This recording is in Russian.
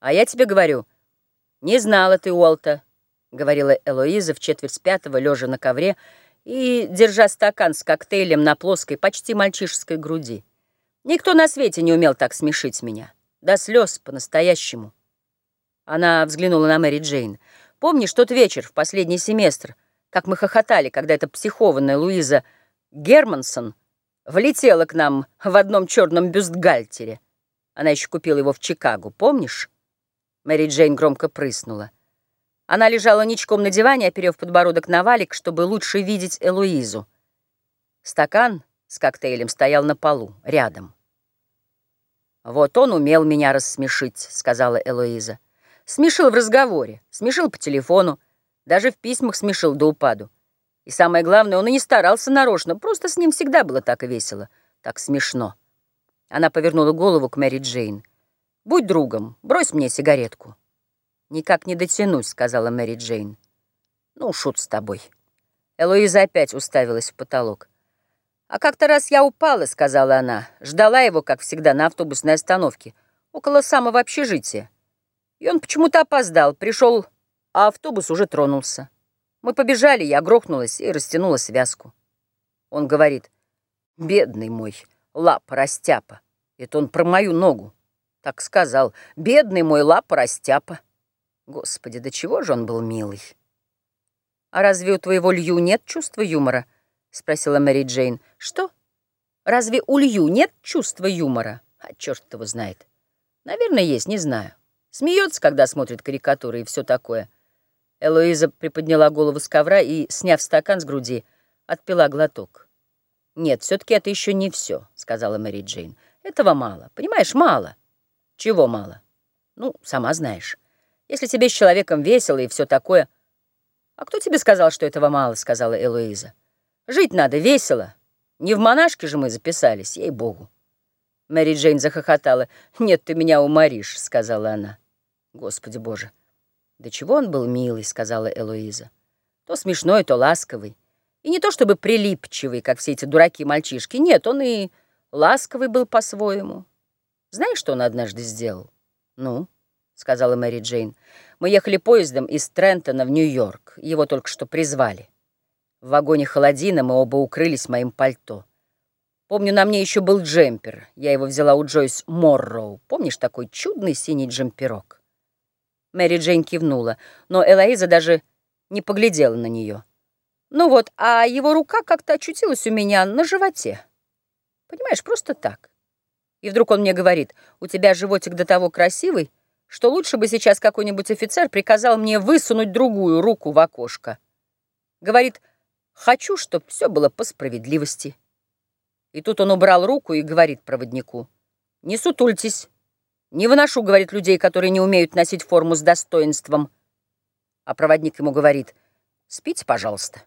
А я тебе говорю, не знала ты Уолта, говорила Элоиза в четверть пятого, лежа на ковре и держа стакан с коктейлем на плоской, почти мальчишеской груди. Никто на свете не умел так смешить меня. До слез по-настоящему. Она взглянула на Мэри Джейн. Помнишь тот вечер в последний семестр, как мы хохотали, когда эта психованная Луиза Германсон влетела к нам в одном черном бюстгальтере? Она еще купила его в Чикаго, помнишь? Мэри Джейн громко прыснула. Она лежала ничком на диване, оперев подбородок на валик, чтобы лучше видеть Элуизу. Стакан с коктейлем стоял на полу, рядом. «Вот он умел меня рассмешить», — сказала Элоиза. Смешил в разговоре, смешил по телефону, даже в письмах смешил до упаду. И самое главное, он и не старался нарочно, просто с ним всегда было так весело, так смешно. Она повернула голову к Мэри Джейн. «Будь другом, брось мне сигаретку». «Никак не дотянусь», — сказала Мэри Джейн. «Ну, шут с тобой». Элоиза опять уставилась в потолок. «А как-то раз я упала», — сказала она. Ждала его, как всегда, на автобусной остановке, около самого общежития. И он почему-то опоздал, пришел, а автобус уже тронулся. Мы побежали, я грохнулась и растянула связку. Он говорит, «Бедный мой, лапа растяпа». Это он про мою ногу. Так сказал, «Бедный мой лапа растяпа». Господи, до чего же он был милый. «А разве у твоего Лью нет чувства юмора?» — спросила Мэри Джейн. «Что? Разве у Лью нет чувства юмора?» «А черт его знает. Наверное, есть, не знаю. Смеется, когда смотрит карикатуры и все такое». Элоиза приподняла голову с ковра и, сняв стакан с груди, отпила глоток. «Нет, все-таки это еще не все», — сказала Мэри Джейн. «Этого мало. Понимаешь, мало». «Чего мало?» «Ну, сама знаешь. Если тебе с человеком весело и все такое...» «А кто тебе сказал, что этого мало?» — сказала Элоиза. Жить надо весело. Не в монашке же мы записались, ей-богу. Мэри Джейн захохотала. «Нет, ты меня уморишь», — сказала она. «Господи боже!» «Да чего он был милый», — сказала Элоиза. «То смешной, то ласковый. И не то чтобы прилипчивый, как все эти дураки-мальчишки. Нет, он и ласковый был по-своему. Знаешь, что он однажды сделал?» «Ну?» — сказала Мэри Джейн. «Мы ехали поездом из Трентона в Нью-Йорк. Его только что призвали». В вагоне холодина, мы оба укрылись моим пальто. Помню, на мне еще был джемпер. Я его взяла у Джойс Морроу. Помнишь такой чудный синий джемперок? Мэри Джейн кивнула, но Элоиза даже не поглядела на нее. Ну вот, а его рука как-то очутилась у меня на животе. Понимаешь, просто так. И вдруг он мне говорит, у тебя животик до того красивый, что лучше бы сейчас какой-нибудь офицер приказал мне высунуть другую руку в окошко. Говорит, Хочу, чтоб все было по справедливости. И тут он убрал руку и говорит проводнику. Не сутультесь. Не выношу, говорит, людей, которые не умеют носить форму с достоинством. А проводник ему говорит, спите, пожалуйста.